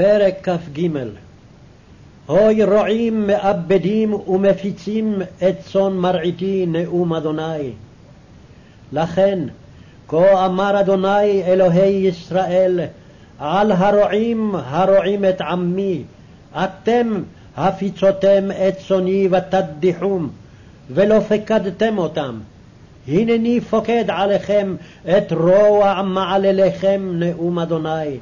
פרק כ"ג הוי רועים מאבדים ומפיצים את צאן מרעיתי נאום אדוני. לכן, כה אמר אדוני אלוהי ישראל, על הרועים הרועים את עמי, אתם הפיצותם את צאני ותדיחום, ולא פקדתם אותם. הנני פוקד עליכם את רוע מעלליכם נאום אדוני.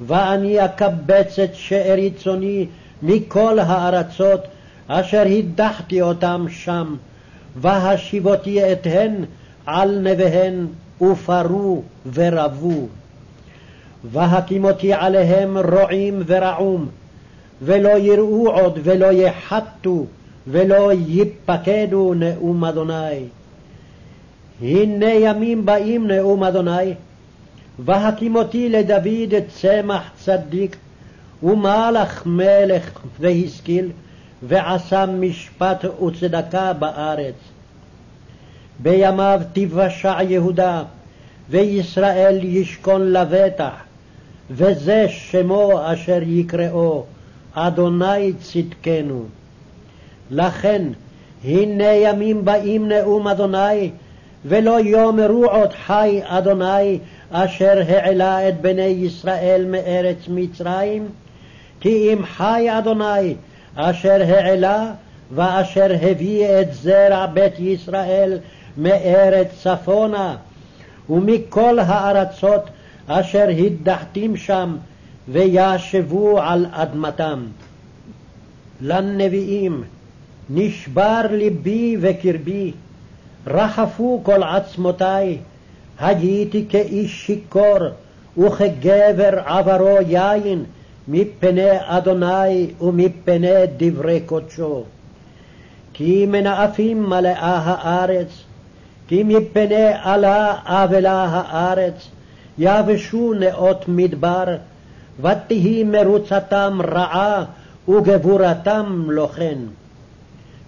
ואני אקבץ את שארית צאני מכל הארצות אשר הדחתי אותם שם, והשיבותי אתהן על נביהן ופרו ורבו. והקימותי עליהם רועים ורעום, ולא יראו עוד ולא יחתו ולא ייפקדו נאום אדוני. הנה ימים באים נאום אדוני, והקימותי לדוד צמח צדיק, ומלך מלך והשכיל, ועשה משפט וצדקה בארץ. בימיו תיוושע יהודה, וישראל ישכון לבטח, וזה שמו אשר יקראו, אדוני צדקנו. לכן, הנה ימים באים נאום אדוני, ולא יאמרו עוד חי אדוני, אשר העלה את בני ישראל מארץ מצרים, כי אם חי אדוני, אשר העלה, ואשר הביא את זרע בית ישראל מארץ צפונה, ומכל הארצות אשר הדחתים שם, וישבו על אדמתם. לנביאים נשבר ליבי וקרבי, רחפו כל עצמותי, הייתי כאיש שיכור, וכגבר עברו יין, מפני אדוני ומפני דברי קודשו. כי מנאפים מלאה הארץ, כי מפני עלה אבלה הארץ, יבשו נאות מדבר, ותהי מרוצתם רעה, וגבורתם לא כן.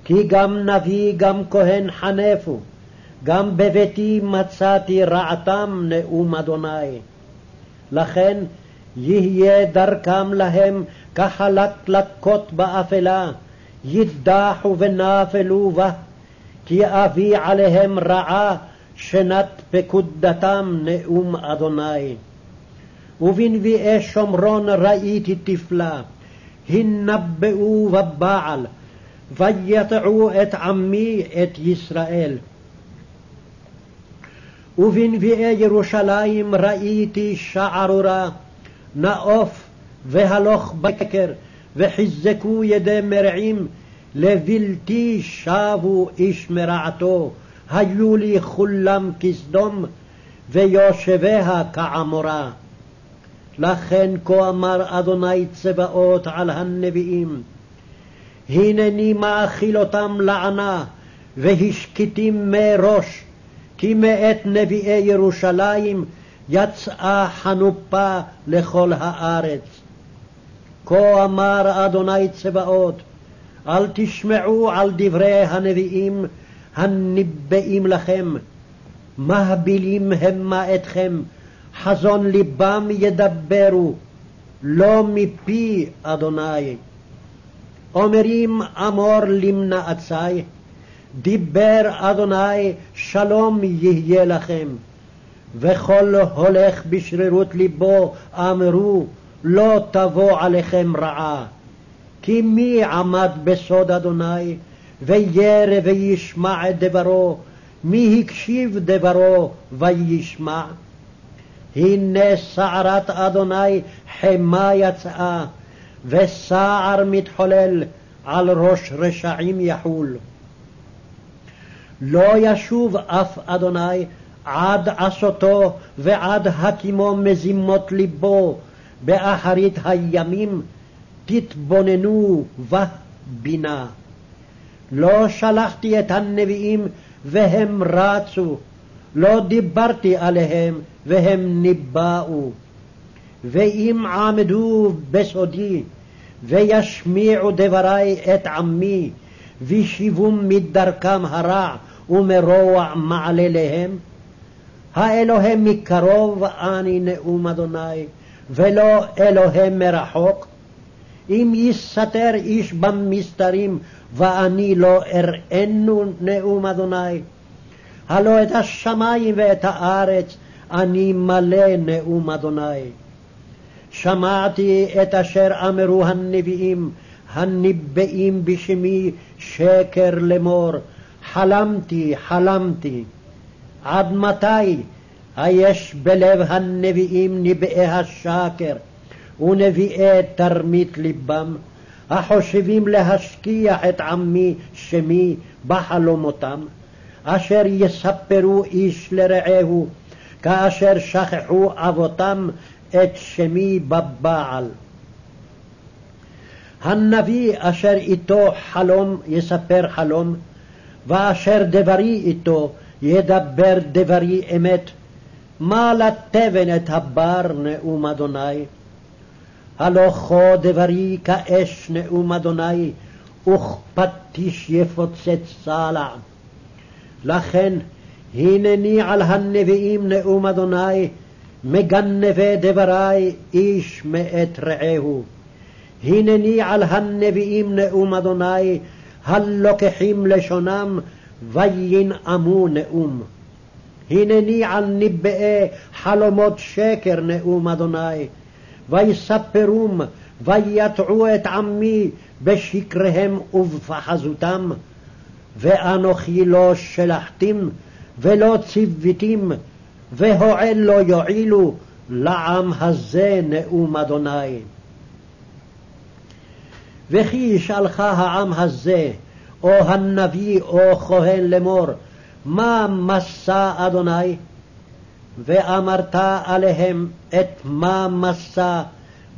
כי גם נביא גם כהן חנפו, גם בביתי מצאתי רעתם נאום אדוני. לכן יהיה דרכם להם כחלקלקות באפלה, ידחו ונפלו בה, כי אביא עליהם רעה שנת פקודתם נאום אדוני. ובנביאי שומרון ראיתי תפלה, הנבאו בבעל, ויטעו את עמי את ישראל. ובנביאי ירושלים ראיתי שערורה, נאוף והלוך בקר, וחיזקו ידי מרעים, לבלתי שבו איש מרעתו, היו לי כולם כסדום, ויושביה כעמורה. לכן כה אמר אדוני צבאות על הנביאים, הנני מאכיל אותם לענה, והשקיטים מראש, כי מאת נביאי ירושלים יצאה חנופה לכל הארץ. כה אמר אדוני צבאות, אל תשמעו על דברי הנביאים הניבאים לכם, מהבילים המה אתכם, חזון ליבם ידברו, לא מפי אדוני. אומרים אמור למנעצי, דיבר אדוני שלום יהיה לכם. וכל הולך בשרירות ליבו אמרו לא תבוא עליכם רעה. כי מי עמד בסוד אדוני וירא וישמע את דברו, מי הקשיב דברו וישמע? הנה סערת אדוני חמה יצאה, וסער מתחולל, על ראש רשעים יחול. לא ישוב אף אדוני עד עשותו ועד הקימו מזימות ליבו, באחרית הימים תתבוננו בה בינה. לא שלחתי את הנביאים והם רצו, לא דיברתי עליהם והם ניבאו. ואם עמדו בסודי, וישמיעו דברי את עמי, וישיבום מדרכם הרע ומרוע מעלליהם, האלוהים מקרוב אני נאום אדוני, ולא אלוהי מרחוק? אם יסתר איש במסתרים, ואני לא אראנו נאום אדוני. הלא את השמיים ואת הארץ אני מלא נאום אדוני. שמעתי את אשר אמרו הנביאים, הניבאים בשמי שקר לאמור, חלמתי, חלמתי. עד מתי היש בלב הנביאים נביאי השקר ונביאי תרמית ליבם, החושבים להשכיח את עמי שמי בחלומותם, אשר יספרו איש לרעהו, כאשר שכחו אבותם את שמי בבעל. הנביא אשר איתו חלום יספר חלום, ואשר דברי איתו ידבר דברי אמת. מה לתבן את הבר נאום אדוני? הלא כה דברי כאש נאום אדוני, וכפטיש יפוצץ צלע. לכן הנני על הנביאים נאום אדוני, מגנבי דברי איש מאת רעהו. הנני על הנביאים נאום אדוני, הלוקחים לשונם, וינאמו נאום. הנני על ניבאי חלומות שקר נאום אדוני, ויספרום, ויטעו את עמי בשקריהם ובפחזותם. ואנוכי לא שלחתים, ולא ציוויתים, והועל לא יועילו, לעם הזה נאום אדוני. וכי ישאלך העם הזה, או הנביא או כהן לאמור, מה מסע אדוני? ואמרת עליהם את מה מסע,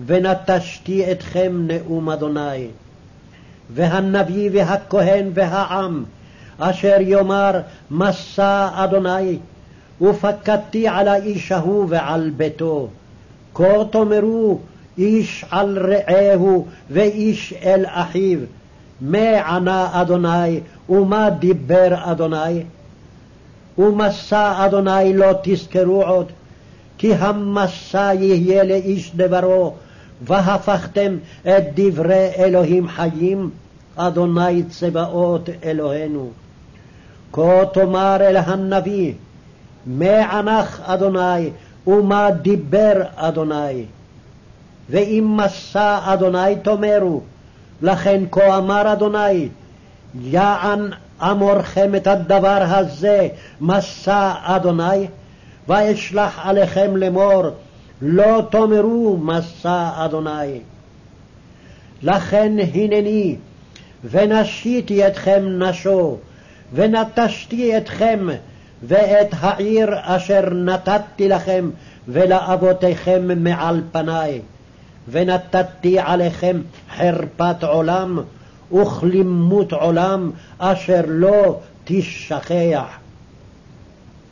ונטשתי אתכם נאום אדוני. והנביא והכהן והעם, אשר יאמר מסע אדוני, ופקדתי על האיש ההוא ועל ביתו. כה תאמרו איש על רעהו ואיש אל אחיו, מה ענה אדוני ומה דיבר אדוני? ומסע אדוני לא תזכרו עוד, כי המסע יהיה לאיש דברו, והפכתם את דברי אלוהים חיים, אדוני צבאות אלוהינו. כה תאמר אל הנביא, מה ענך אדוני, ומה דיבר אדוני. ואם מסע אדוני תאמרו, לכן כה אמר אדוני, יען אמורכם את הדבר הזה, מסע אדוני, ואשלח עליכם לאמור, לא תאמרו מסע אדוני. לכן הנני, ונשיתי אתכם נשו, ונטשתי אתכם, ואת העיר אשר נתתי לכם ולאבותיכם מעל פניי, ונתתי עליכם חרפת עולם וכלימות עולם אשר לא תשכח.